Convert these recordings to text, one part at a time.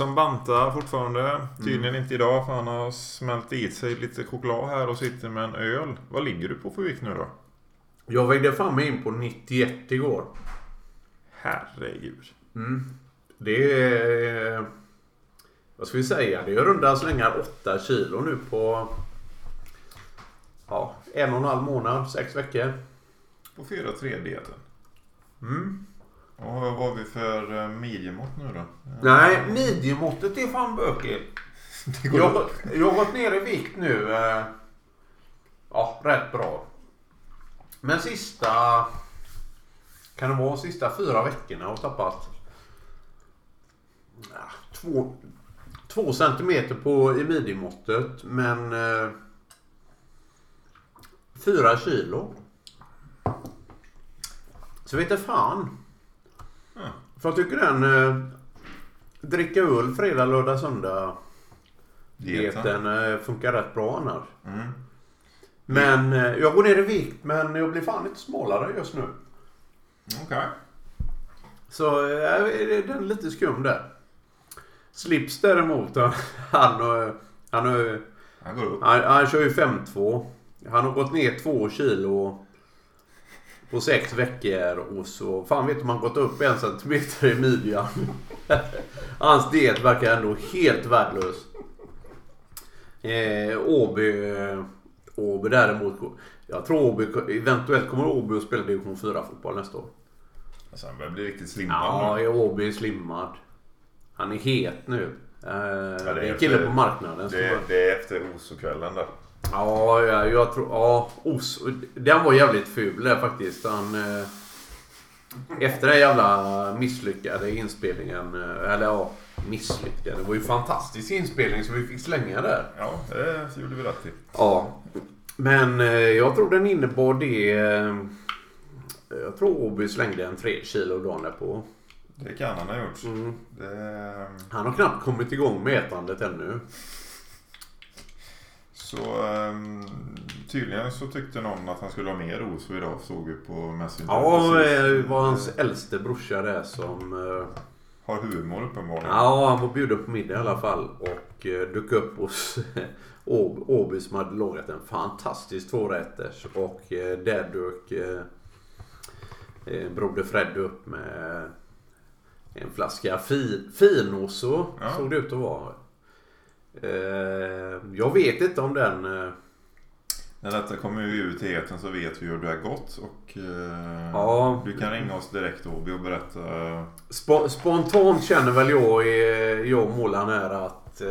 Olsson bantar fortfarande. Tydligen inte idag för han har smält i sig lite choklad här och sitter med en öl. Vad ligger du på för vikt nu då? Jag vägde fan mig in på 91 igår. Herregud. Det är... Vad ska vi säga? Det är runda slängar 8 kilo nu på... Ja, en och en halv månad, sex veckor. På 4-3-dieten. Mm. Och vad var vi för eh, midjemått nu då? Nej, midjemåttet är fan bökigt. Jag, jag har gått ner i vikt nu. Eh, ja, rätt bra. Men sista... Kan det vara sista fyra veckorna har jag tappat... Ja, två, två centimeter på i midjemåttet. Men... Eh, fyra kilo. Så vet jag fan. För jag tycker den... Eh, dricka öl fredag, lördag, söndag. Dieten. Eh, funkar rätt bra annars. Mm. Men eh, jag går ner i vikt men jag blir fan lite smalare just nu. Okej. Så eh, den är lite skum där. Slips däremot, han, han, har- han, har- Han går upp. han, han kör ju 5-2. Han har gått ner 2 kilo på sex veckor och så fan vet om han gått upp en centimeter i midjan. Hans diet verkar ändå helt värdelös. Eh, Åby, eh, Åby däremot. Jag tror Åby, eventuellt kommer Åby att spela division 4 fotboll nästa år. Alltså, han börjar bli riktigt slimmad Ja, nu. är Åby är slimmad. Han är het nu. Eh, det är är en kille efter- på marknaden. Det, har- det är efter Osokvällen där. Ja, ja, jag tror... Ja, Os, den var jävligt ful där faktiskt. Han, eh, efter den jävla misslyckade inspelningen. eh, Eller ja, misslyckade. Det var ju fantastisk inspelning som vi fick slänga där. Ja, det gjorde vi rätt i. Ja. Men eh, jag tror den innebar det... Eh, jag tror Åby slängde en 3 kilo dagen därpå. Det kan han ha gjort. Mm. Det, Han har knappt kommit igång med ätandet ännu. Så um, tydligen så tyckte någon att han skulle ha mer Oso idag såg vi på Messenger. Ja, det var hans äldste brorsa där som... eh, Har humor uppenbarligen. Ja, han var bjuden på middag i alla fall och eh, dök upp hos Åb- Åby som hade lagat en fantastisk tvårätters och eh, där dök eh, eh, Broder Fred upp med en flaska fi, Finoso Ja. såg det ut att vara. Eh, jag vet inte om den... Eh, När detta kommer ut i etern så vet vi hur det har gått. Och eh, Ja. du kan ringa oss direkt Åby och berätta. spo, spontant känner väl jag, jag och Målan här att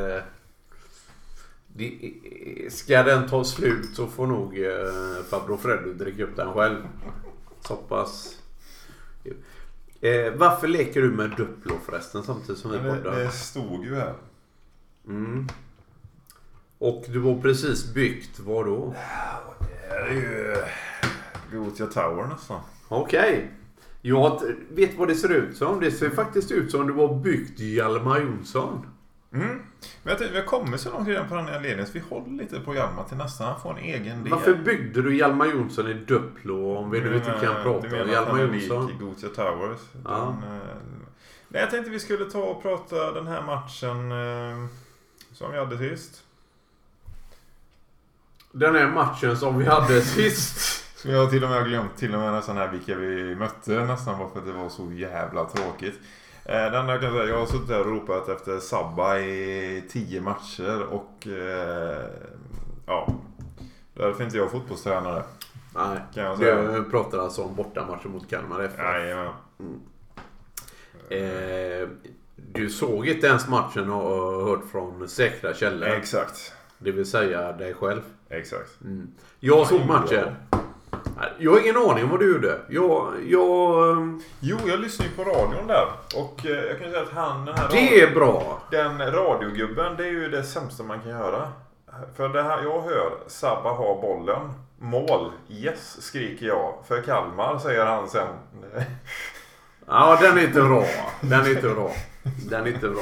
det, ska den ta slut så får nog eh, farbror Freddy dricka upp den själv. Så pass. Eh, varför leker du med Duplo förresten samtidigt som vi Men det, poddar? det stod ju här. Mm. Och du har precis byggt, vad då? Det är ju Gothia Tower nästan. Okej. Jag vet vad det ser ut som. Det ser faktiskt ut som du har byggt Hjalmar Jonsson. Mm. Men jag tänkte, vi har kommit så långt redan på den här anledningen så vi håller lite på Hjalmar till nästan han får en egen del. Varför byggde du Hjalmar Jonsson i Duplo om vi nu inte kan Du prata menar om att Hjalmar är lik Jonsson? i Gothia Towers? Ja. Den, eh, nej, jag tänkte vi skulle ta och prata den här matchen eh, som vi hade sist. Den här matchen som vi hade sist. Som jag till och med glömt till och med nästan här vilka vi mötte nästan bara för att det var så jävla tråkigt. Eh, Den jag kan säga, jag har suttit här och ropat efter Sabba i tio matcher och eh, ja. Därför är inte jag fotbollstränare. Nej, Kan jag säga. du pratar alltså om bortamatchen mot Kalmar FF. Jajamän. Eh, du såg inte ens matchen och har hört från säkra källor. Exakt. Det vill säga dig själv. Exakt. Jag såg matchen. Jag har ingen aning om vad du gjorde. Jag... jag ehm, Jo, jag lyssnar ju på radion där. Och eh, jag kan säga att han, den här det är bra. Den radiogubben, det är ju det sämsta man kan göra. För det här, jag hör Sabba ha bollen. Mål. Yes, skriker jag. För Kalmar, säger han sen. Ja, den är inte bra. Den är inte bra. Den är inte bra.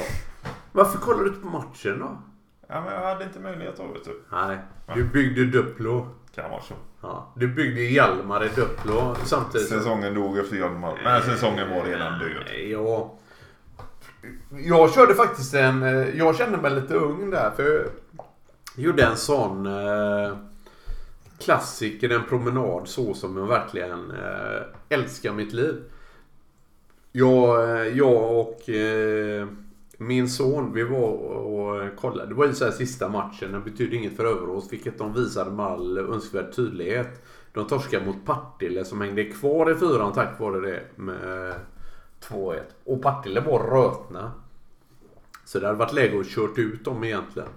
Varför kollar du inte på matchen då? Ja, men jag hade inte möjlighet då, vet du. Nej, du byggde Duplo. Kan vara så. Ja, du byggde Hjalmar i Duplo samtidigt. Säsongen dog efter Hjalmar. Men säsongen var redan död. Ja. jag körde faktiskt en... eh, Jag kände mig lite ung där. För jag gjorde en sån eh, klassiker, en promenad så som jag verkligen eh, älskar mitt liv. Jag, eh, jag och eh, min son, vi var och eh, kollade. Det var ju så här sista matchen. Den betydde inget för Överås, vilket de visade med all önskvärd tydlighet. De torskade mot Partille som hängde kvar i fyran tack vare det med 2-1. Och Partille var rötna. Så det hade varit läge att kört ut dem egentligen.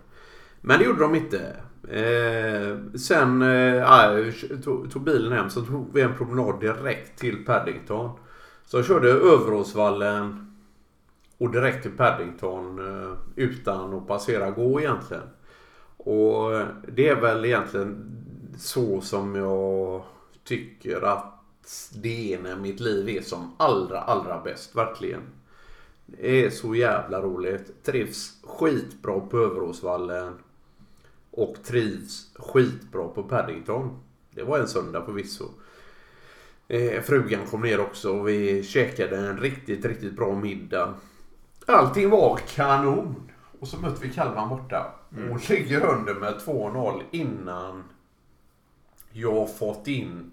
Men det gjorde de inte. Eh, sen eh, ah, tog, tog bilen hem så tog vi en promenad direkt till Paddington. Så jag körde Överåsvallen och direkt till Paddington eh, utan att passera gå egentligen. Och det är väl egentligen så som jag tycker att det är när mitt liv är som allra, allra bäst. Verkligen. Det är så jävla roligt. Trivs skitbra på Överåsvallen. Och trivs skitbra på Paddington. Det var en söndag förvisso. Eh, frugan kom ner också och vi käkade en riktigt, riktigt bra middag. Allting var kanon. Och så mötte vi Kalvan borta. Mm. Och ligger under med 2-0 innan jag fått in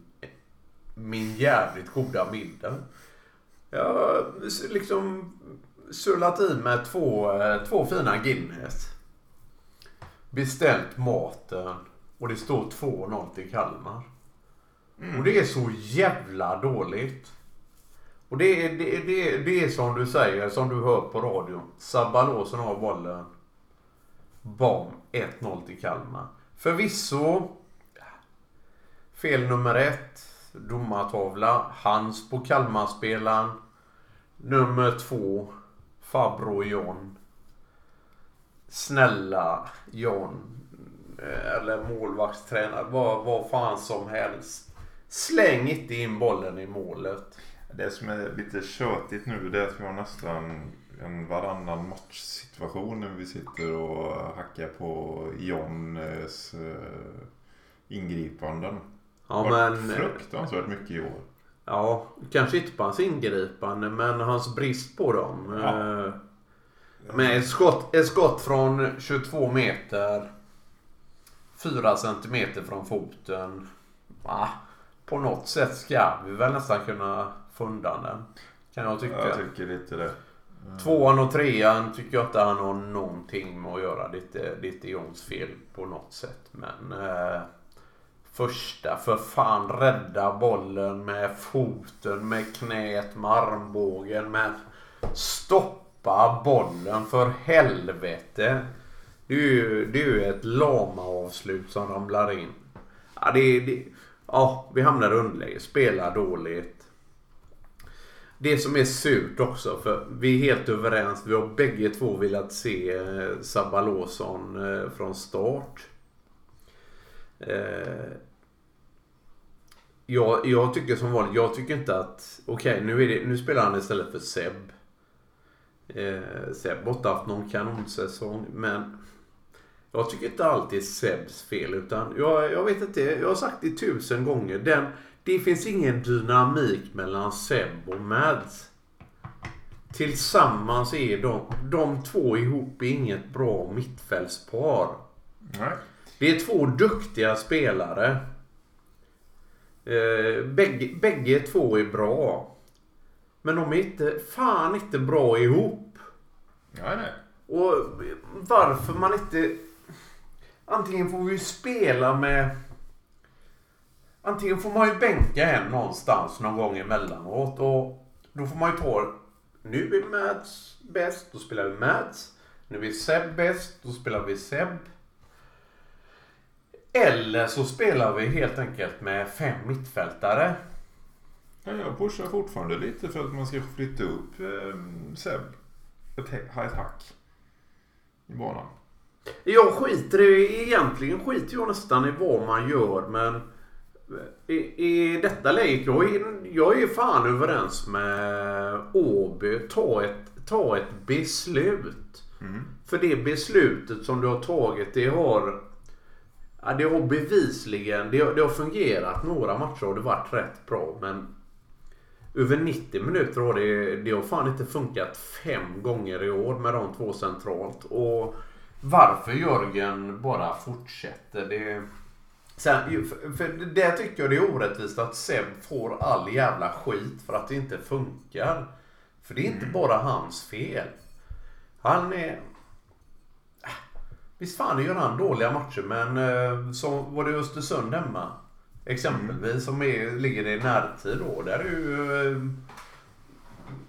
min jävligt goda middag. Jag har liksom sullat i med två, eh, två fina Guinness. Beställt maten och det står 2-0 till Kalmar. Och det är så jävla dåligt. Och det är, det, det, det är som du säger, som du hör på radion. Sabalåsen har bollen. Bam, 1-0 till Kalmar. Förvisso. Fel nummer ett. Domartavla. Hans på Kalmarspelaren. Nummer två. Fabro John. Snälla John. Eh, eller målvaktstränare. Vad, vad fan som helst. Släng inte in bollen i målet. Det som är lite tjötigt nu det är att vi har nästan en varannan matchsituation när vi sitter och hackar på Johns eh, ingripanden. Ja Det har men... Fruktansvärt mycket i år. Ja, kanske inte på hans ingripande men hans brist på dem. Ja. Eh, Med ett skott, ett skott från 22 meter. 4 centimeter från foten. Ah, på något sätt ska vi väl nästan kunna få undan den. Kan jag tycka. Jag tycker lite det. Tvåan och trean tycker jag inte han har någonting med att göra. Det är inte, det är inte Johns fel på något sätt. Men eh, första, för fan rädda bollen med foten, med knät, med armbågen. Men stoppa bollen för helvete. Det är ju, det är ju ett lama-avslut som ramlar in. Ja, det, det, ja vi hamnar i underläge. Spelar dåligt. Det som är surt också, för vi är helt överens. Vi har bägge två velat se eh, Sabalåsson eh, från start. Eh, jag, jag tycker som vanligt, jag tycker inte att... Okej, nu, är det, nu spelar han istället för Seb. Eh, Seb har inte haft någon kanonsäsong, men... Jag tycker inte alltid Sebs fel, utan jag, jag vet inte. Jag har sagt det tusen gånger. Den, det finns ingen dynamik mellan Seb och Mads. Tillsammans är de, de två ihop är inget bra mittfältspar. Nej. Det är två duktiga spelare. Eh, bägge, bägge två är bra. Men de är inte, fan inte bra ihop. Nej, nej. Och varför man inte... Antingen får vi spela med... Antingen får man ju bänka en någonstans någon gång emellanåt. Och då får man ju ta... Nu är Mads bäst, då spelar vi Mads. Nu är Seb bäst, då spelar vi Seb. Eller så spelar vi helt enkelt med fem mittfältare. Ja, jag pushar fortfarande lite för att man ska flytta upp eh, Seb ett, ett hack i banan. Jag skiter i, egentligen skiter jag nästan i vad man gör men i, i detta läget, jag är, jag är fan överens med Åby. Ta ett, ta ett beslut. Mm. För det beslutet som du har tagit det har ja, det har bevisligen det har, det har fungerat. Några matcher har det varit rätt bra men över 90 minuter och det, det har fan inte funkat fem gånger i år med de två centralt. Och varför Jörgen bara fortsätter det... Sen, för, det tycker jag det är orättvist att Seb får all jävla skit för att det inte funkar. För det är inte bara hans fel. Han är... Visst fan gör han dåliga matcher men eh, som var det Östersund hemma. Exempelvis som är, ligger i närtid då. Där är ju... Eh,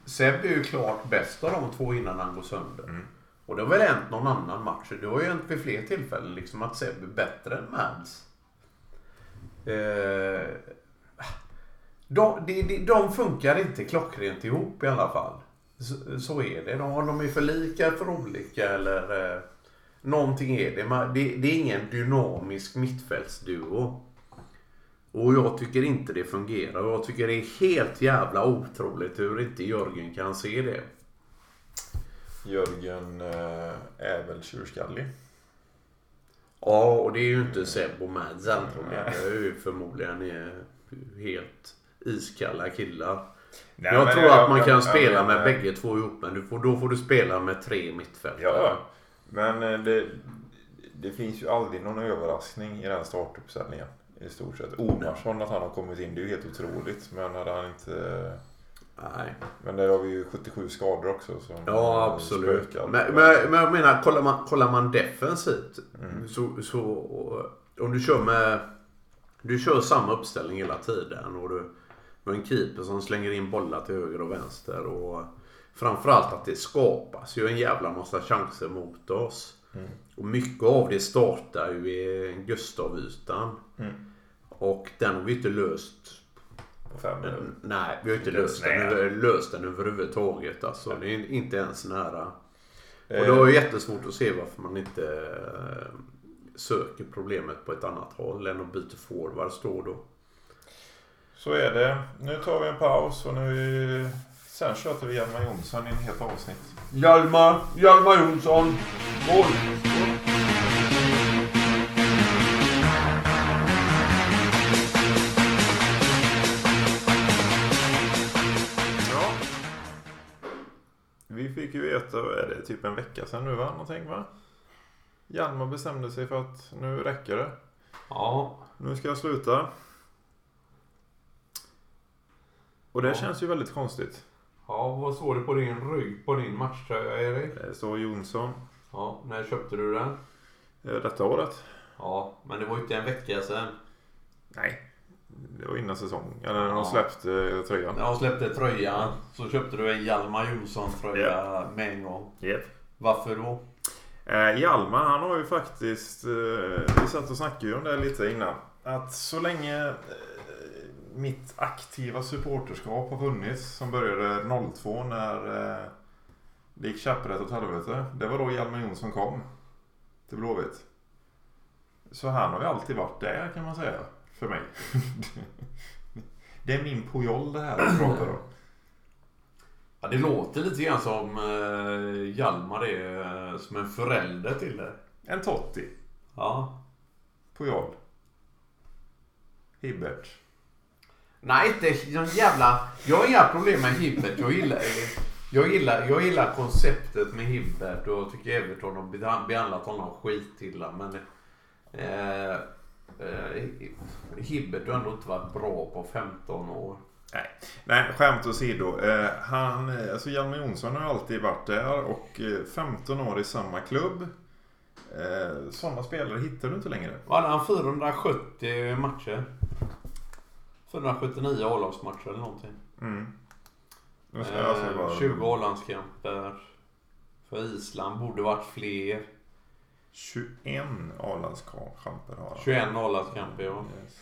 Seb är ju klart bäst av de två innan han går sönder. Mm. Och det har väl hänt någon annan match. Det har ju hänt vid fler tillfällen liksom att Seb är bättre än Mads. Eh, de, de, de, funkar inte klockrent ihop i alla fall. Så, så är det. De, de är för lika, för olika eller... Eh, någonting är det. Man, det. Det är ingen dynamisk mittfältsduo. Och jag tycker inte det fungerar. Och jag tycker det är helt jävla otroligt hur inte Jörgen kan se det. Jörgen eh, är väl tjurskallig. Ja, och det är ju inte Seb och Mads antagligen. Det är ju förmodligen är helt iskalla killar. Nej, jag tror jag- att man jag- kan jag spela med bägge två ihop. Men får, då får du spela med tre mittfältare. Ja, men eh, det, det finns ju aldrig någon överraskning i den startuppställningen. I stort sett. Omarsson, att han har kommit in, det är ju helt otroligt. Men hade han inte... Nej. Men där har vi ju 77 skador också. Som Ja, absolut. Men, men, men jag menar, kollar man, kollar man defensivt. Mm. Så, så om du kör med... Du kör samma uppställning hela tiden. Och du har en keeper som slänger in bollar till höger och vänster. Och framförallt att det skapas ju en jävla massa chanser mot oss. Mm. Och mycket av det startar ju i Gustav-ytan. Mm. Och den har vi inte löst På fem minuter. Nej, vi har inte löst den, över- löst den överhuvudtaget. Alltså, det är inte ens nära. Och Eh, det var ju jättesvårt att se varför man inte eh, söker problemet på ett annat håll än att byta forwards då och då. Så är det. Nu tar vi en paus och nu... Sen tjötar vi Hjalmar Jonsson i en helt avsnitt. Hjalmar, Hjalmar Jonsson, mål! Ju veta, är det, typ en vecka sedan nu va? Någonting va? Hjalmar bestämde sig för att nu räcker det. Ja, Nu ska jag sluta. Och det Ja. känns ju väldigt konstigt. ja, vad står det på din rygg på din matchtröja Erik? Det står Jonsson Ja, när köpte du den? eh, detta året. Ja, men det var ju inte en vecka sedan. Nej, det var innan säsong. Eller när Ja. de släppte eh, tröjan. När jag släppte tröjan så köpte du en Hjalmar Jonsson-tröja med en gång. Yep. Varför då? Eh, Hjalmar han har ju faktiskt, eh, vi satt och snackade ju om det lite innan. Att så länge eh, mitt aktiva supporterskap har funnits som började 02 när eh, det gick käpprätt åt helvete. Det var då Hjalmar Jonsson kom till Blåvitt. Så han har ju alltid varit där kan man säga. För mig. det är min Pujol det här vi pratar om. Ja, det låter lite grann som eh, Hjalmar är eh, som en förälder till det. En Totti. Ja. Pujol. Hibbert. Nej, inte någon jävla... Jag har inga problem med Hibbert. Jag gillar, jag gillar, jag gillar konceptet med Hibbert och tycker Everton har behan- behandlat honom skitilla. Men eh, eh, Hibbert har ändå inte varit bra på 15 år. Nej, skämt åsido. Eh, han, eh, alltså Hjalmar Jonsson har alltid varit där och eh, 15 år i samma klubb. Eh, sådana spelare hittar du inte längre. Hade han? 470 matcher? 479 A-lagsmatcher eller någonting. Mm. Eh, vad- 20 A-landskamper. För Island borde varit fler. 21 A-landskamper har han. 21 A-landskamper ja. Yes.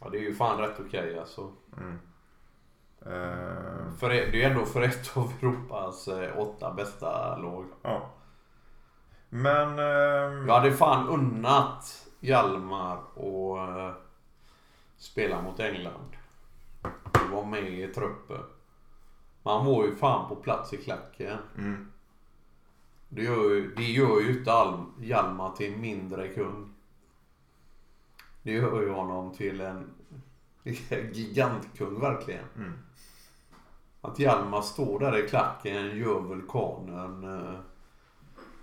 ja. Det är ju fan rätt okej alltså. Mm. Eh, För det är ändå för ett av Europas eh, åtta bästa lag. ja. Men... ehm, Jag hade fan unnat Hjalmar och eh, spela mot England. Var med i truppen. Man var ju fan på plats i klacken. Mm. Det gör ju, det gör ju inte Al- Hjalmar till en mindre kung. Det gör ju honom till en Gigantkung verkligen. Mm. Att Hjalmar står där i klacken, gör vulkanen eh,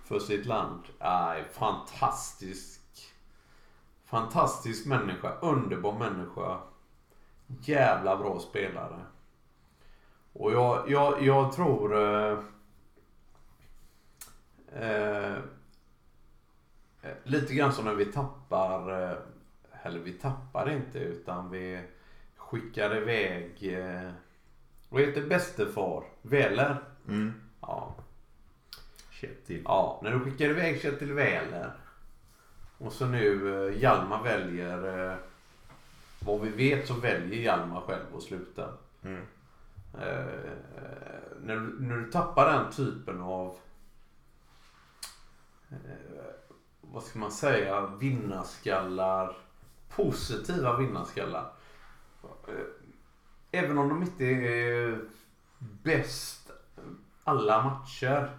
för sitt land. Aj, fantastisk. Fantastisk människa. Underbar människa. Jävla bra spelare. Och jag, jag, jag tror... Eh, lite grann som när vi tappar... Eh, eller vi tappar inte utan vi skickar iväg... Eh, vad heter bäste far? Väler? Mm. Ja. Kjetil. ja. När du skickar iväg Kjetil Väler. Och så nu eh, Hjalmar väljer... Eh, vad vi vet så väljer Hjalmar själv att sluta. Mm. Eh, när, du, när du tappar den typen av Eh, vad ska man säga vinnarskallar positiva vinnarskallar eh, även om de inte är bäst alla matcher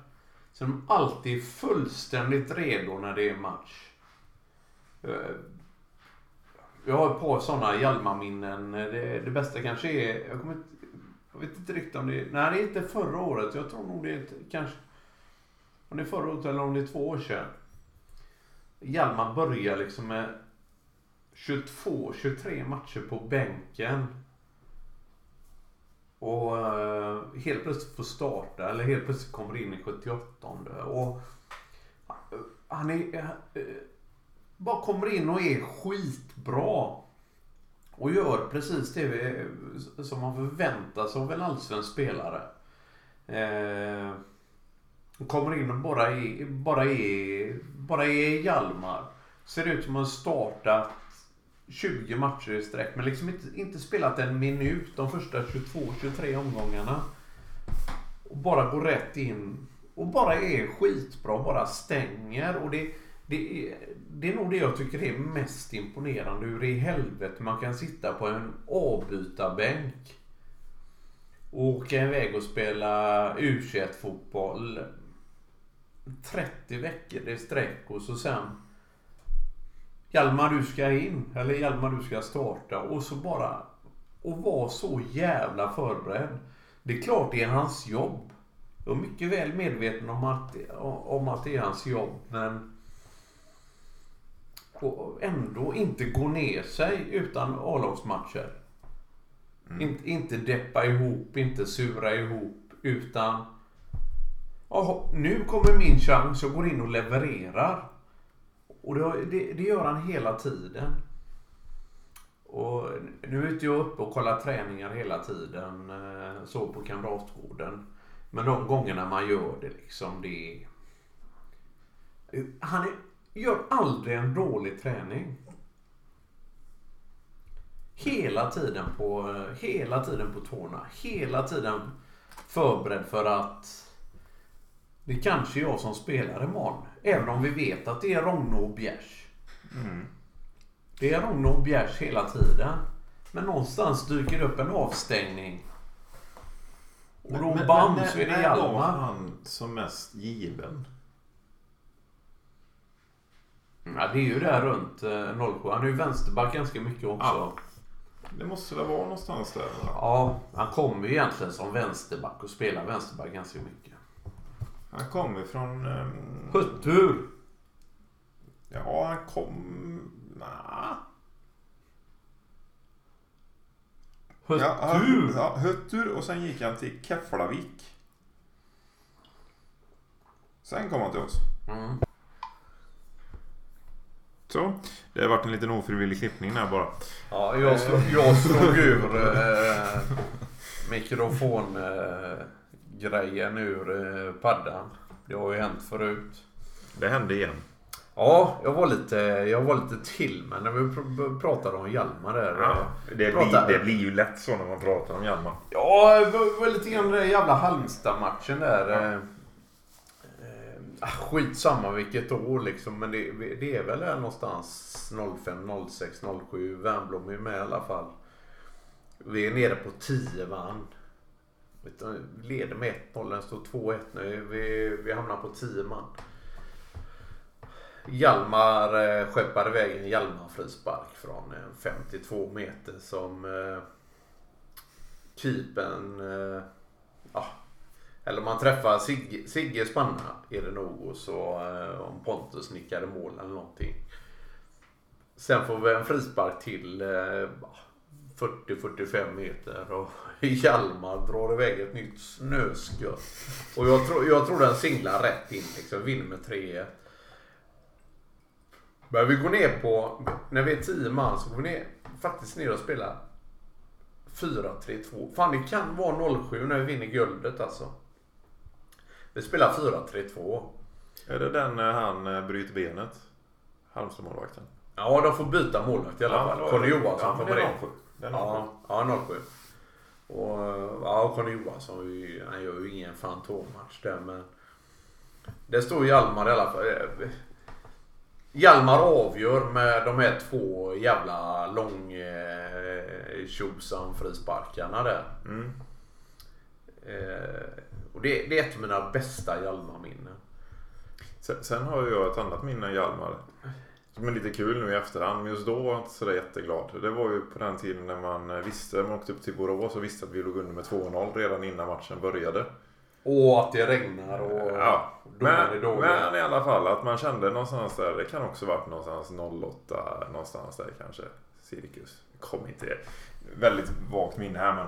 så är de alltid fullständigt redo när det är match eh, jag har ett par sådana Hjalmar-minnen. Det, det bästa kanske är, jag kommer jag vet inte riktigt om det är... Nej, det är inte förra året. Jag tror nog det är ett, kanske... Om det är förra året eller om det är två år sedan. Hjalmar börjar liksom med 22-23 matcher på bänken. Och eh, helt plötsligt får starta eller helt plötsligt kommer in i 78 och han är... Eh, eh, bara kommer in och är skitbra. Och gör precis det som man förväntar sig av en allsvensk spelare. Kommer in och bara är, bara är, bara är Hjalmar. Ser ut som att han startat 20 matcher i sträck men liksom inte, inte spelat en minut de första 22-23 omgångarna. Och bara går rätt in och bara är skitbra, bara stänger. Och det, det, är, det är nog det jag tycker är mest imponerande. Hur i helvete man kan sitta på en avbytarbänk och åka iväg och spela U21-fotboll 30 veckor i sträck och så sen Hjalmar du ska in eller Hjalmar du ska starta och så bara och vara så jävla förberedd. Det är klart det är hans jobb. Jag är mycket väl medveten om att, om att det är hans jobb men och ändå inte gå ner sig utan A-lagsmatcher. Mm. Inte, inte deppa ihop, inte sura ihop utan oh, nu kommer min chans, jag går in och levererar. Och det, det, det gör han hela tiden. Och nu är inte jag uppe och kollar träningar hela tiden eh, så på Kamratgården. Men de gångerna man gör det liksom det Han är Gör aldrig en dålig träning. Hela tiden på, eh, hela tiden på tårna. Hela tiden förberedd för att det kanske jag som spelar imorgon. Även om vi vet att det är Rogne och Bjärs. Mm. Det är Rogne och Bjärs hela tiden. Men någonstans dyker det upp en avstängning. Och då men, bam men, så är det Hjalmar. När var han som mest given? Ja, det är ju där runt eh, 07. Han är ju vänsterback ganska mycket också. Ja. Det måste väl vara någonstans där? Eller? Ja, han kommer ju egentligen som vänsterback och spelar vänsterback ganska mycket. Han kommer från... Um... Huttur! Ja, han kom... Nah. Huttur? Ja, Huttur och sen gick han till Keflavik. Sen kom han till oss. Mm. Så. Det har varit en liten ofrivillig klippning där bara. Ja, jag slog, jag slog ur eh, mikrofongrejen eh, ur eh, paddan. Det har ju hänt förut. Det hände igen. Ja, jag var lite, jag var lite till men när vi pr pratade om Hjalmar där. Ja, det, blir, det blir ju lätt så när man pratar om Hjalmar. Ja, det var lite grann den jävla Halmstad-matchen där. Ja. Eh, Ah, skitsamma vilket år liksom. Men det, det är väl här någonstans 05, 06, 07. Wernbloom är med i alla fall. Vi är nere på 10 man. Vi leder med 1-0. Den står 2-1 nu. Vi, vi hamnar på 10 man. Hjalmar eh, skeppar iväg en Hjalmar frispark från eh, en 52 meter som eh, keepern, eh, ja, eller om man träffar Sigge, Sigges panna är det nog och så eh, om Pontus nickade mål eller någonting. Sen får vi en frispark till eh, 40-45 meter och Hjalmar drar iväg ett nytt snöskott. Och jag tror, jag tror den singlar rätt in liksom, vinner med 3-1. Men vi går ner på, när vi är 10 man så går vi ner, faktiskt ner och spelar 4-3-2. Fan det kan vara 07 när vi vinner guldet alltså. Vi spelar 4-3-2. Är det den när han eh, bryter benet? Halmstad-målvakten? Ja, de får byta målvakt i alla fall. Conny Johansson kommer in. Är 07. Ja, ja 07. Och ja, Conny Johansson han gör ju ingen fantommatch där men det står Hjalmar i alla fall. Hjalmar avgör med de här två jävla lång eh, frisparkarna där. Mm. Eh, och det, det, är ett av mina bästa Hjalmar-minnen. Sen, sen, har jag ett annat minne av Hjalmar. Som är lite kul nu i efterhand. Men just då var jag inte sådär jätteglad. Det var ju på den tiden när man visste, man åkte upp till Borås och visste att vi låg under med 2-0 redan innan matchen började. Och att det regnar och ja. men, men i alla fall att man kände någonstans där. Det kan också varit någonstans 08 någonstans där kanske. Cirkus. Kom inte det. Väldigt vagt minne här men.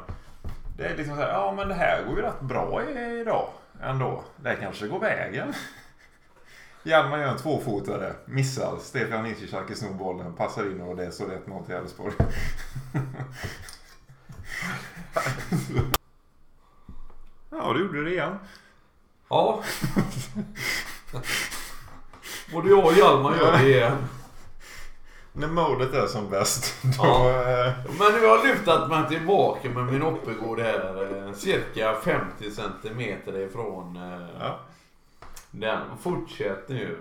Det är liksom så här, ja men det här går ju rätt bra idag ändå. Det kanske går vägen. Hjalmar gör en tvåfotare, missar. Stefan Nicic snor bollen, passar in och det är så 1-0 till Elfsborg. ja, du gjorde det igen. Ja. Både jag och Hjalmar gör det igen. När modet är som bäst. Då, ja. Eh, Men nu har jag lutat mig tillbaka med min Oppegård här. Eh, cirka 50 centimeter ifrån. Eh, ja. Den fortsätter nu.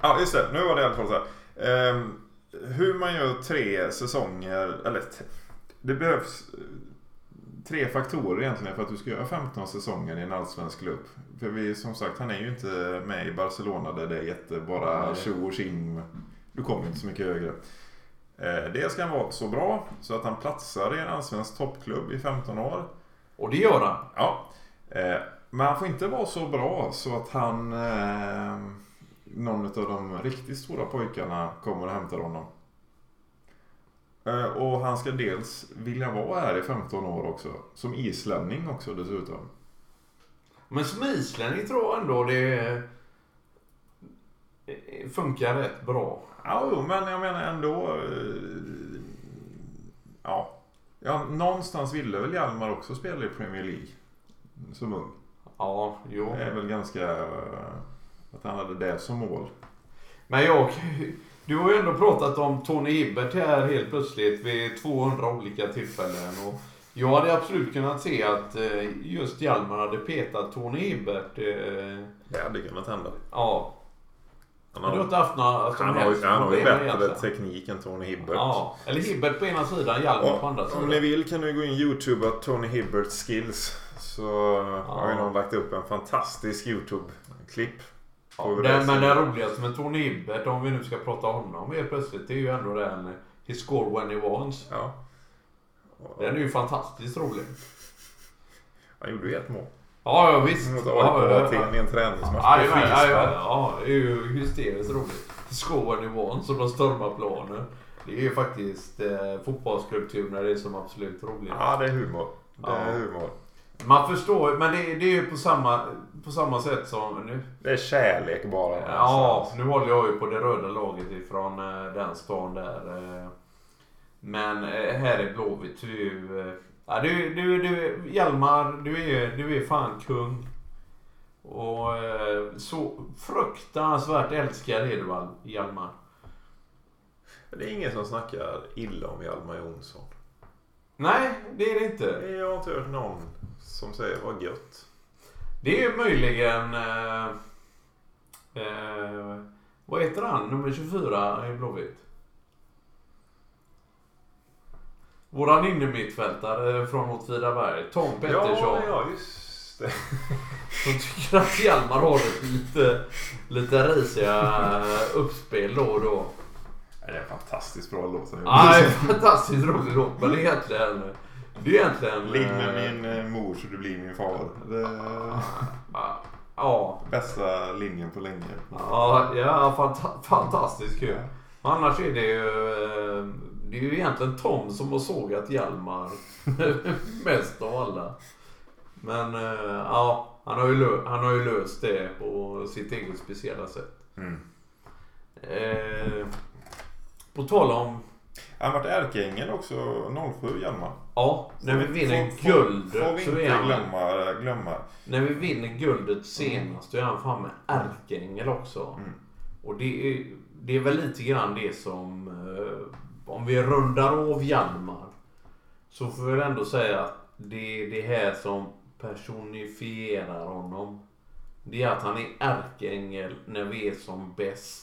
Ja, just det. Nu var det i alla fall så här. Um, hur man gör tre säsonger, eller det behövs tre faktorer egentligen för att du ska göra 15 säsonger i en allsvensk klubb. För vi, som sagt, han är ju inte med i Barcelona där det är jättebara tjo och tjing. Du kommer inte så mycket högre. Eh, det ska han vara så bra så att han platsar i en allsvensk toppklubb i 15 år. Och det gör han. Ja. Eh, men han får inte vara så bra så att han... Eh, någon av de riktigt stora pojkarna kommer och hämtar honom. Eh, och han ska dels vilja vara här i 15 år också. Som islänning också dessutom. Men som islänning tror jag ändå det funkar rätt bra. Ja, men jag menar ändå... Eh, ja. ja. Någonstans ville väl Hjalmar också spela i Premier League. Som ung. Ja, jo. Det är väl ganska... Att han hade det som mål. Men jag... Du har ju ändå pratat om Tony Hibbert här helt plötsligt vid 200 olika tillfällen. Och jag hade absolut kunnat se att eh, just Hjalmar hade petat Tony Hibbert. Eh, det hade kunnat hända. Ja. Han har, du inte haft några som han, har, han har ju bättre egentligen. teknik än Tony Hibbert. Ja, eller Hibbert på ena sidan, Hjalmar på andra sidan. Om ni vill kan ni gå in Youtube att Tony Hibbert skills. Så har ju någon lagt upp en fantastisk Youtube-klipp. Ja, den, men det roligaste med Tony Hibbert, om vi nu ska prata om honom helt plötsligt, det är ju ändå den He scored when he wants. Ja. Den är ju fantastiskt rolig. Han gjorde ju ett mål. Ja, ja visst. Mot AIK ja, i en träningsmatch ja, ja, ja, ja, ja, det är ju hysteriskt roligt. He scored when he wants och de stormar planen. Det är ju faktiskt eh, fotbollskultur när det är som absolut roligt. Ja, det är humor. Det är humor. Man förstår men det, det är ju på samma, på samma sätt som nu. Det är kärlek bara. Ja, nu håller jag ju på det röda laget ifrån eh, den stan där. Eh. Men eh, här är Blåvitt du... Ja, du, du, du, Hjalmar, du är, du är fan kung. Och så fruktansvärt älskad är du Hjalmar. Det är ingen som snackar illa om Hjalmar Jonsson. Nej, det är det inte. Jag har inte hört någon som säger vad gött. Det är möjligen... Eh, eh, vad heter han, nummer 24 i Blåvitt? Våran innermittfältare från Åtvidaberg, Tom Pettersson. Ja, ja, just det. De tycker att Hjalmar har ett lite, lite risiga uppspel då och då. Det är en fantastiskt bra låt. Ja, det är fantastiskt rolig låt. Men egentligen... Det är egentligen... Ligg med eh, min eh, mor så du blir min far. Det är Ja, bästa linjen på länge. ja, ja fanta- fantastiskt kul. Annars är det ju... eh, Det är ju egentligen Tom som har sågat Hjalmar mest av alla. Men ja, han har, ju han har ju löst det på sitt eget speciella sätt. Mm. Eh, på tal om... Han har varit ärkeängel också 07 Hjalmar. Ja, när vi vinner Får- guld Får vi så är han... glömma, glömma. När vi vinner guldet senast då är han fan med ärkeängel också. Mm. Och det är, det är väl lite grann det som... Eh, om vi rundar av Hjalmar. Så får vi ändå säga att det är det här som personifierar honom. Det är att han är ärkeängel när vi är som bäst.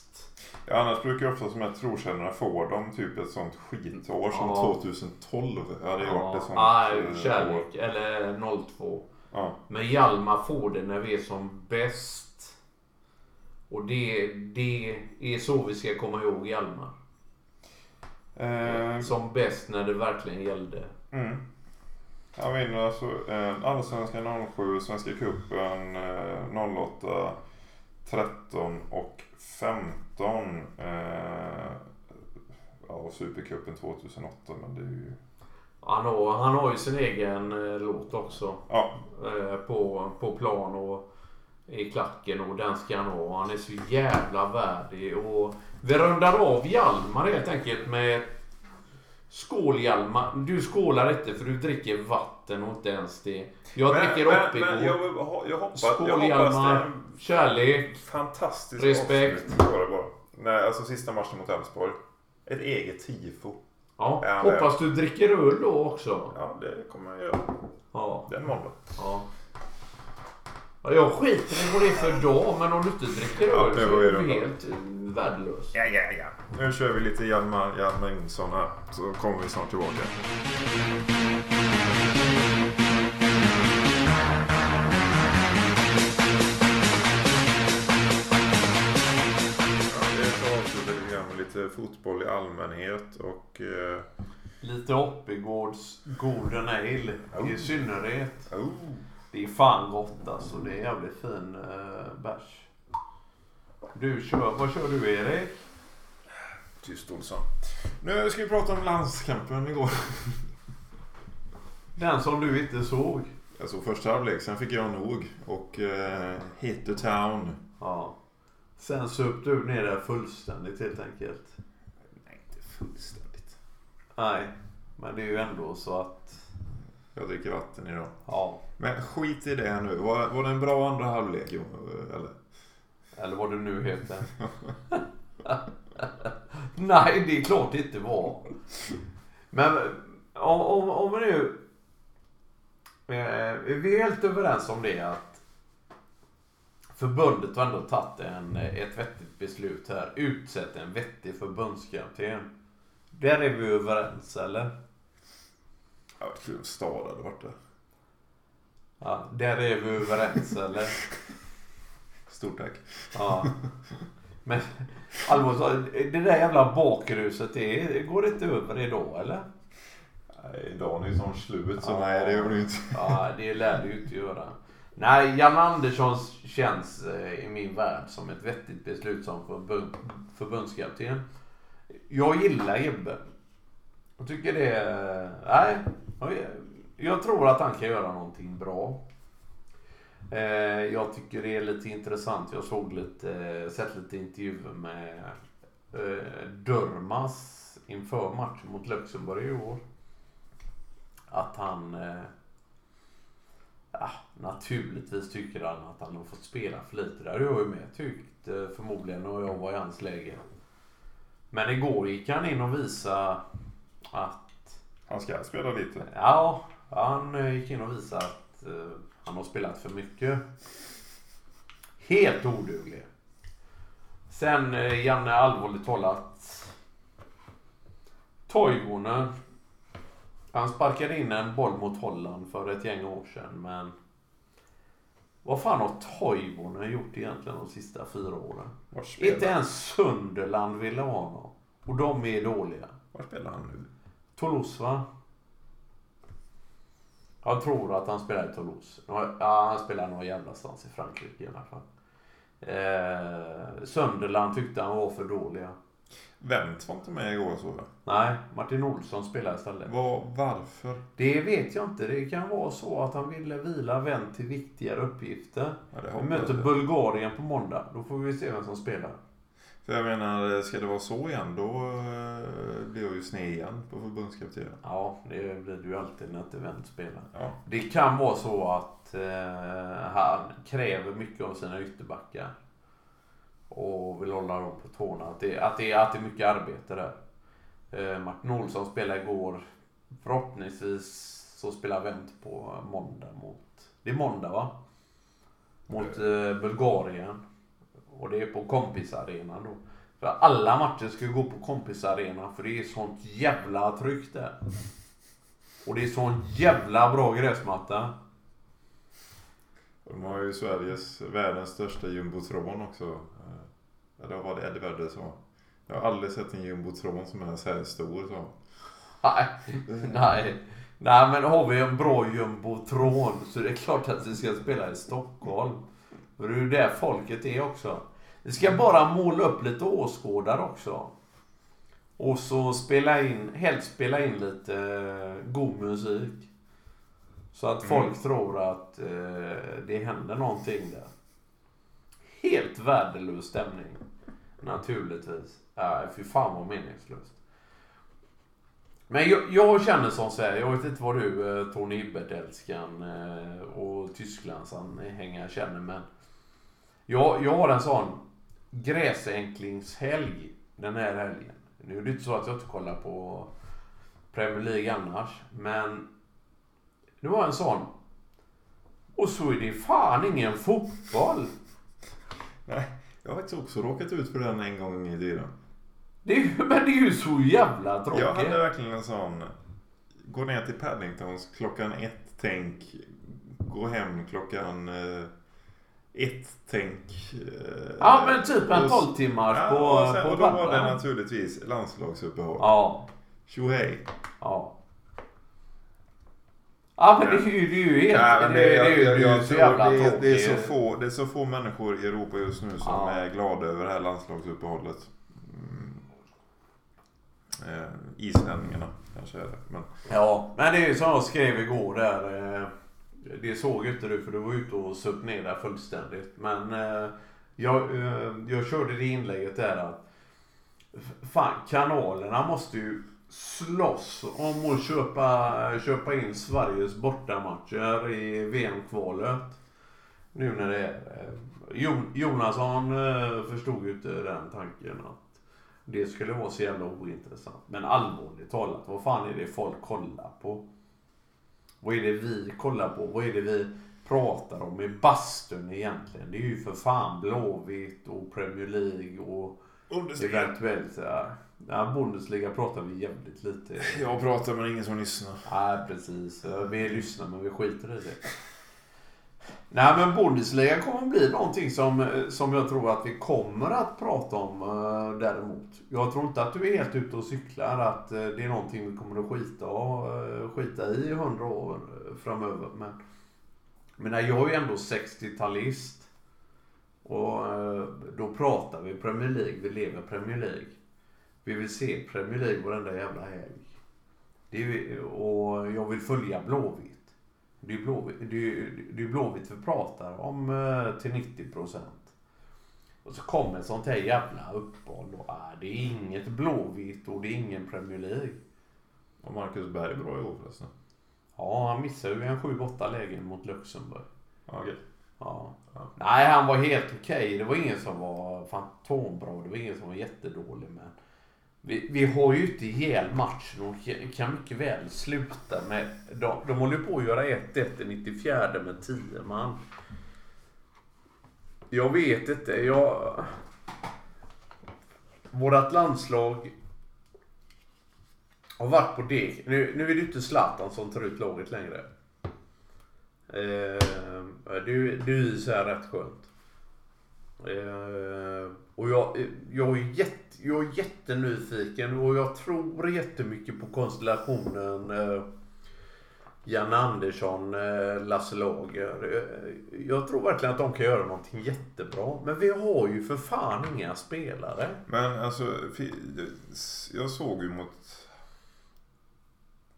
Ja, annars brukar ofta de här trotjänarna få dem typ ett sånt skitår som Ja. 2012. Ja, det ett sånt Nej, eh, år. kärlek. Eller 02. Ja. Men Hjalmar får det när vi är som bäst. Och det, det är så vi ska komma ihåg Hjalmar. Eh, Som bäst när det verkligen gällde. mm. Han vinner alltså eh, Allsvenskan 07, Svenska cupen eh, 08, 13 och 15. Eh, ja, och Supercupen 2008. Men det är ju... Han har, han har ju sin egen eh, låt också. Ja, Eh, på, på plan och i klacken och den ska han ha. Han är så jävla värdig. Och vi rundar av Hjalmar helt enkelt med Skål Hjalmar. Du skålar inte för du dricker vatten och inte ens det. Jag dricker men, Oppigård. men jag, jag, hoppas, Skål jag hoppas Hjalmar. Kärlek. fantastisk Respekt. bara. Nej, alltså sista matchen mot Elfsborg. Ett eget tifo. Ja, Ja, men- hoppas du dricker öl då också. Ja, det kommer jag göra. Ja. Den måndag. ja. Ja jag skiter i vad det är för dag, men om du inte dricker öl så är du helt eh, värdelös. Ja, ja, ja. Nu kör vi lite Hjalmar, Hjalmar Jonsson här. Så kommer vi snart tillbaka. Lite fotboll i allmänhet och... Eh, Lite Oppigårds Golden Ale Oh. i synnerhet. oh, Det är fan gott alltså. Det är jävligt fin uh, bärs. Du kör, vad kör du Erik? tyst Olsson. Nu ska vi prata om landskampen igår. Den som du inte såg. Jag såg första halvlek, sen fick jag nog. Och eh, hit the town. Ja. Sen söp du ner det fullständigt helt enkelt. Nej, inte fullständigt. Nej, men det är ju ändå så att... Jag dricker vatten idag. Ja. Men skit i det nu. Var, var det en bra andra halvlek? Eller? Eller vad det nu heter. Nej, det är klart det inte var. Men om, om, om vi nu... Eh, vi är helt överens om det att förbundet har ändå tagit en, ett vettigt beslut här. Utsett en vettig förbundskapten. Där är vi överens, eller? Ja, vad kul om Stad hade varit där. Ja, där är vi överens, eller? Stort tack. Ja. Men allvarligt det där jävla bakruset, det går inte över idag eller? Nej, dagen är ju som slut så Ja. nej det gör det inte. Ja, det lär det ju inte göra. Nej, Jan Andersson känns eh, i min värld som ett vettigt beslut som förbund, förbundskapten. Jag gillar Ebbe. Jag tycker det är... Nej, jag- tror att han kan göra någonting bra. Eh, jag tycker det är lite intressant. Jag såg lite, eh, sett lite intervjuer med eh, Dörmas inför matchen mot Luxemburg i år. Att han... Ja, naturligtvis tycker han att han har fått spela för lite. Det hade jag ju med tyckt förmodligen när jag var i hans läge. Men igår gick han in och visade att han ska spela lite. Ja, han eh, gick in och visade att eh, han har spelat för mycket. Helt oduglig. Sen eh, Janne, allvarligt talat. Toivonen. Han sparkade in en boll mot Holland för ett gäng år sedan men Vad fan har Toivonen gjort egentligen de sista fyra åren? Inte ens Sunderland ville ha honom. Och de är dåliga. var spelar han nu? Toulouse va? Jag tror att han spelar i Toulouse. Ja, han spelar någon jävla stans i Frankrike i alla fall. Eh, Sunderland tyckte han var för dåliga. Wendt var inte med igår så jag. Nej, Martin Olsson spelar istället. Var, varför? Det vet jag inte. Det kan vara så att han ville vila Wendt till viktigare uppgifter. Ja, Vi möter. Bulgarien på måndag. Då får vi se vem som spelar. För jag menar, ska det vara så igen då eh, blir jag ju sned igen på förbundskapten. Ja, det blir det ju alltid när inte Wendt spelar. Ja. Det kan vara så att eh, han kräver mycket av sina ytterbackar. Och vill hålla dem på tårna. Att det, att det, att det är mycket arbete där. Eh, Martin Olsson spelade igår. Förhoppningsvis så spelar Wendt på måndag mot... Det är måndag va? Mot eh, Bulgarien. Och det är på kompisarenan då. För alla matcher ska gå på kompisarenan för det är sånt jävla tryck där. Och det är sån jävla bra gräsmatta. De har ju Sveriges, världens största jumbotron också. Eh, Eller vad var det Eddie Vedder sa? Jag har aldrig sett en jumbotron som är så här stor så. Nej, nej. Nej men har vi en bra jumbotron så är det klart att vi ska spela i Stockholm. För det är ju där folket är också. Vi ska bara måla upp lite åskådare också. Och så spela in, helst spela in lite eh, god musik. Så att folk Mm. tror att eh, det händer någonting där. Helt värdelös stämning. Naturligtvis. Äh, fy fan vad meningslöst. Men jag, jag känner som så här, jag vet inte vad du eh, Tony Hibbert-älskan eh, och Tysklands anhängare känner men jag, jag har en sån gräsänklingshelg den här helgen. Nu är det inte så att jag inte kollar på Premier League annars men det var en sån. Och så är det fan ingen fotboll. Nej, jag har faktiskt också råkat ut för den en gång i tiden. Det är, men det är ju så jävla tråkigt. Jag hade verkligen en sån. Gå ner till Paddingtons klockan ett, tänk. Gå hem klockan eh, ett, tänk. Eh, Ja men typ en och- 12 timmars Ja, på, och, sen, på och då var det naturligtvis landslagsuppehåll. Ja, Tjohej! ja. Ja men det är ju, det är ju helt... Ja, men det, det, är ju- jag- det så jävla det, är, det, är så få, det är så få människor i Europa just nu som Ja. är glada över det här landslagsuppehållet. Mm. Eh, islänningarna kanske är det. Men Ja, men det är ju som jag skrev igår där. eh, det såg inte du för du var ute och söp ner där fullständigt. Men eh, jag, eh, jag körde det inlägget där att Fan, kanalerna måste ju slåss om att köpa, köpa in Sveriges bortamatcher i VM-kvalet. Nu när det är... eh, Jonasson eh, förstod ju inte den tanken att det skulle vara så jävla ointressant. Men allvarligt talat, vad fan är det folk kollar på? Vad är det vi kollar på? Vad är det vi pratar om i bastun egentligen? Det är ju för fan Blåvitt och Premier League och eventuellt... Ja, ja, Bundesliga pratar vi jävligt lite. Jag pratar men ingen som lyssnar. Nej, precis. Vi lyssnar men vi skiter i det. Nej, men Bundesliga kommer bli någonting som, som jag tror att vi kommer att prata om eh, däremot. Jag tror inte att du är helt ute och cyklar, att eh, det är någonting vi kommer att skita, eh, skita i i hundra år eh, framöver. Men, men jag är ju ändå 60-talist. Och eh, då pratar vi Premier League, vi lever Premier League. Vi vill se Premier League varenda jävla helg. Det är, och jag vill följa Blåvitt. Det är ju Blåvitt, Blåvitt vi pratar om eh, till 90 procent. Och så kommer ett sånt här jävla uppehåll. och, ah, Det är inget Blåvitt och det är ingen Premier League. Och Marcus Berg bra i år förresten. Ja, han missade ju en 7-8 lägen mot Luxemburg. Ja, okej. Ja. Ja. Nej, han var helt okej. Det var ingen som var fantombra. Det var ingen som var jättedålig. Men vi, vi har ju inte ihjäl matchen och kan mycket väl sluta med... De, de håller ju på att göra 1-1 i 94 med 10 man. Jag vet inte. Jag... Vårat landslag har varit på det. Nu, nu är det inte Zlatan som tar ut laget längre. Eh, det, det är ju så här rätt skönt. Eh, och jag, jag, är jätte, jag är jättenyfiken och jag tror jättemycket på konstellationen eh, Janne Andersson, eh, Lasse Lager. Eh, jag tror verkligen att de kan göra någonting jättebra. Men vi har ju för fan inga spelare. Men alltså, jag såg ju mot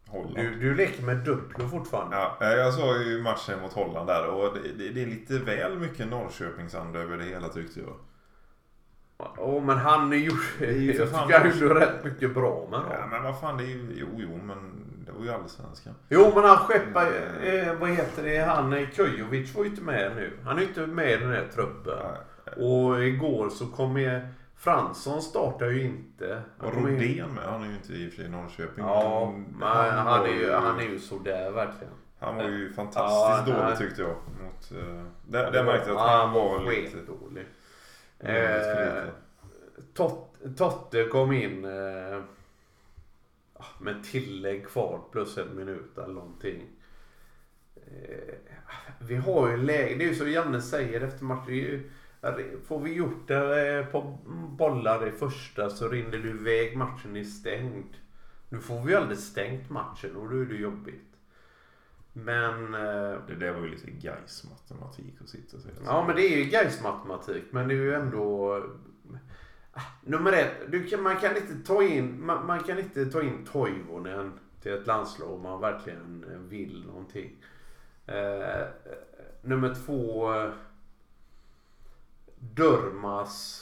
Holland. Du, du leker med Duplo fortfarande. Ja, eh, jag såg ju matchen mot Holland där och det, det, det är lite väl mycket Norrköpingsanda över det hela tyckte jag. Åh, men han är ju... Jag tycker han gjorde rätt mycket bra med. Ja men vad fan det är ju, jo jo men det var ju allsvenskan. Jo, men han skeppar... Eh, vad heter det? Han eh, Kujovic var ju inte med nu. Han är ju inte med i den här truppen. Ja, Och igår så kom ju... Fransson startar ju inte. Han Och in- Rodén med, han är ju inte i och för sig i Norrköping. Ja, men han, var är ju, han är ju sådär verkligen. Han var ju fantastiskt Ja, dålig nej. tyckte jag. Mot, uh, där, där märkte jag att han var lite... skitdålig. Eh. Tot- Totte kom in eh, ah, med tillägg kvar plus en minut eller någonting. Eh, ah, vi har ju läge, det är ju som Janne säger efter matchen. Får vi gjort det eh, på bollar i första så rinner du iväg matchen är stängd. Nu får vi ju aldrig stängt matchen och då är det jobbigt. Men... Eh, Det där var ju lite Gais matematik att sitta och säga. Ja men det är ju Gais matematik men det är ju ändå... Ah, Nummer ett, du kan, man kan inte ta in, man, man kan inte ta in Toivonen till ett landslag om man verkligen vill någonting. Eh, nummer två, Durmas.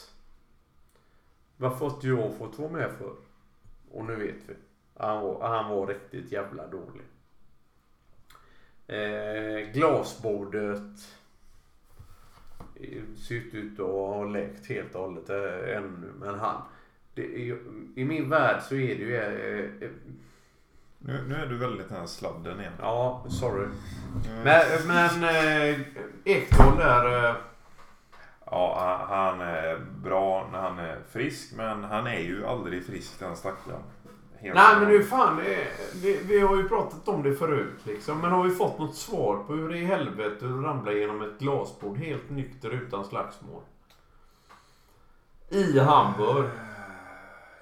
Varför har inte jag fått vara med för? Och nu vet vi. Han var, han var riktigt jävla dålig. Eh, glasbordet ser ut att ha läkt helt och hållet eh, ännu. Men han, ju, i min värld så är det ju... Eh, eh, Nu, nu är du väldigt här sladden igen. ja, sorry. Mm. Men, men eh, Ekdal där... Eh, Ja, han- han är bra när han är frisk, men han är ju aldrig frisk den stackaren. Helt nej men nu fan, det, vi, vi har ju pratat om det förut liksom. Men har vi fått något svar på hur i helvete du ramlar genom ett glasbord helt nykter utan slagsmål? I Hamburg.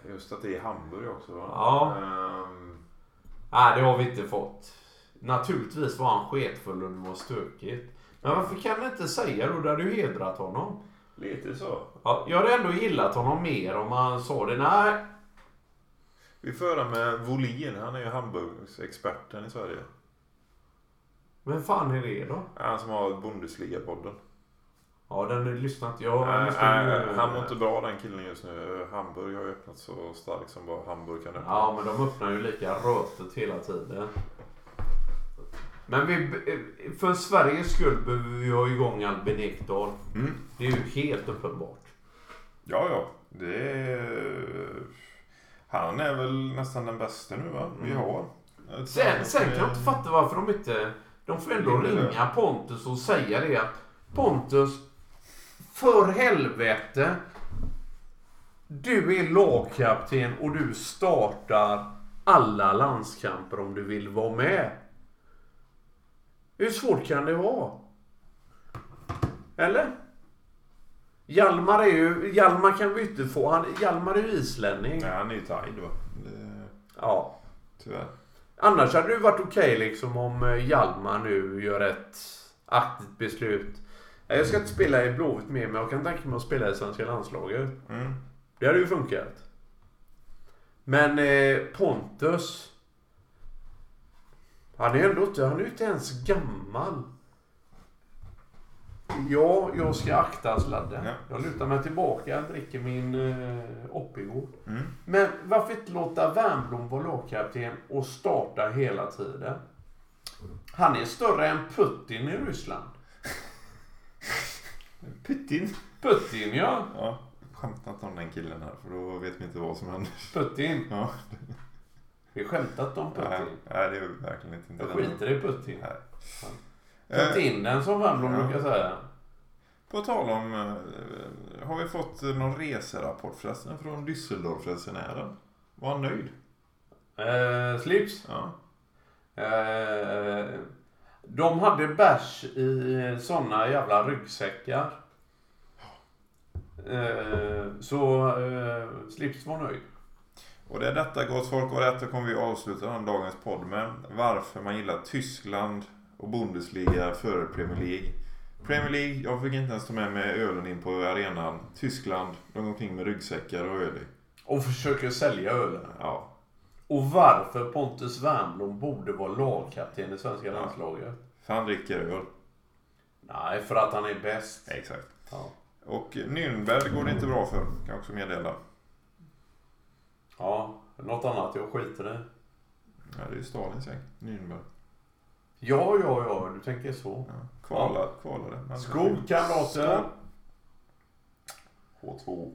Just att det är Hamburg också va? Ja. Ehm, Nej, det har vi inte fått. Naturligtvis var han sketfull och det var stökigt. Men varför kan du inte säga då? Det hade ju hedrat honom. lite så. Ja, jag hade ändå gillat honom mer om han sa det. Nej, Vi får höra med Volin. Han är ju Hamburgsexperten i Sverige. vem fan är det då? Han som har Bundesliga-podden. Ja, den lyssnar inte jag. Nej, nu. han mår inte bra den killen just nu. Hamburg har ju öppnat så starkt som bara Hamburg kan öppna. Ja, men de öppnar ju lika rötet hela tiden. Men vi, för Sveriges skull behöver vi ha igång Albin Ekdal. Mm. Det är ju helt uppenbart. Ja, ja. Det är... Han är väl nästan den bästa nu va? Vi Mm. har. Sen, sen kan jag inte fatta varför de inte... De får ändå ringa Pontus och säga det att Pontus, för helvete. Du är lagkapten och du startar alla landskamper om du vill vara med. Hur svårt kan det vara? Eller? Hjalmar är ju... Hjalmar kan vi inte få. Han, Hjalmar är ju islänning. Nej, han är ju tajd va? Det, Ja. tyvärr. Annars hade det varit okej liksom om eh, Hjalmar nu gör ett aktivt beslut. Jag ska inte spela i Blåvitt mer men jag kan tänka mig att spela i svenska landslaget. Mm. Det hade ju funkat. Men eh, Pontus. Han är ändå inte, han är ju inte ens gammal. Ja, jag ska akta sladden. Ja. Jag lutar mig tillbaka, dricker min eh, Oppigård. Mm. Men varför inte låta Wernbloom vara lagkapten och starta hela tiden? Han är större än Putin i Ryssland. Putin. Putin ja. Ja, skämtat om den killen här för då vet vi inte vad som händer. Putin. Ja. Vi har skämtat om Nej, Putin. nej, det är verkligen inte. Jag skiter i Putin. Nej. Ta Eh, in den som Wernbloom ja. brukar säga. På tal om... eh, Har vi fått någon reserapport förresten från Düsseldorf-resenären? Var han nöjd? Eh, slips. Ja. Eh, De hade bärs i såna jävla ryggsäckar. Eh, så eh, Slips var nöjd. Och det är detta gott folk och detta kommer vi avsluta den dagens podd med. Varför man gillar Tyskland och Bundesliga före Premier League. Premier League, jag fick inte ens ta med mig ölen in på arenan. Tyskland, de går omkring med ryggsäckar och öl. Och försöker sälja ölen. Ja, Och varför Pontus Wernbloom borde vara lagkapten i svenska landslaget. för han dricker öl. Nej, för att han är bäst. Exakt. Ja. Och Nürnberg går det inte bra för, kan jag också meddela. ja, något annat jag skiter i. Ja, det är ju Stalins gäng, Nürnberg. Ja, ja, ja, du tänker så. Ja, kvala, kvalade. Men- Skål kamrater! H2O.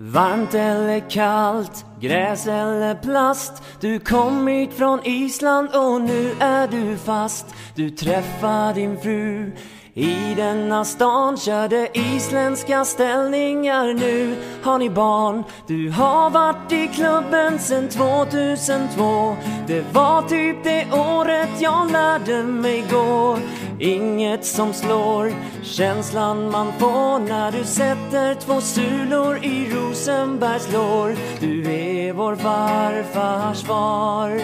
Varmt eller kallt, gräs eller plast. Du kom hit från Island och nu är du fast. Du träffar din fru i denna stan. Körde isländska ställningar Nu. Har ni barn? Du har varit i klubben sen 2002 Det var typ det året jag lärde mig gå. Inget som slår känslan man får när du sätter två sulor i Rosenbergs lår. Du är vår farfars far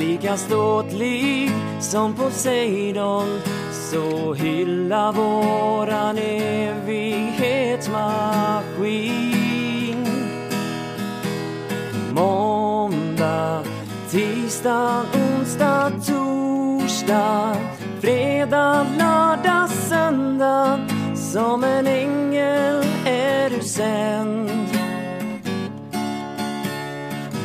Lika ståtlig som Poseidon. Så hylla våran evighetsmaskin. Måndag, tisdag, onsdag, torsdag. Fredag, lördag, söndag. Som en ängel är du sänd.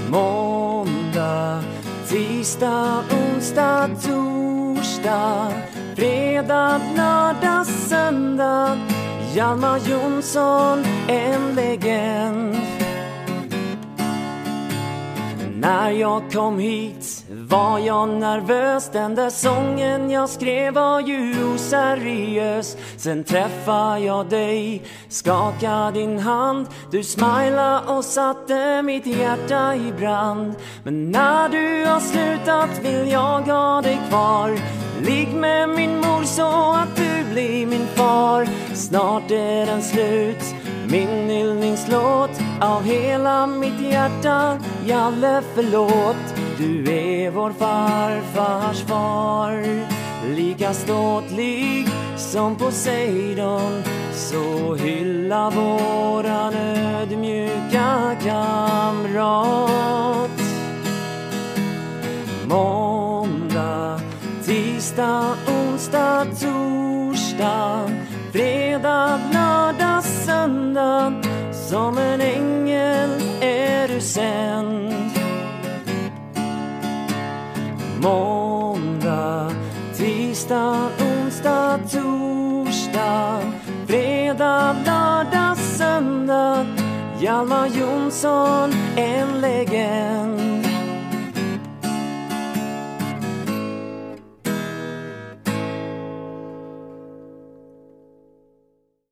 Måndag, tisdag, onsdag, torsdag. Fredag, lördag, söndag. Hjalmar Jonsson, en legend när jag kom hit var jag nervös. Den där sången jag skrev var ju oseriös. Sen träffade jag dig, skakade din hand. Du smila och satte mitt hjärta i brand. Men när du har slutat vill jag ha dig kvar. Ligg med min mor så att du blir min far. Snart är den slut min hyllningslåt av hela mitt hjärta. Jalle förlåt. Du är vår farfars far. Lika ståtlig som Poseidon. Så hylla våran ödmjuka kamrat. Måndag, tisdag, onsdag, torsdag. Fredag, andan Som en ängel är du sänd. Måndag, tisdag, onsdag, torsdag Fredag, lördag, söndag. Hjalmar Jonsson, en legend.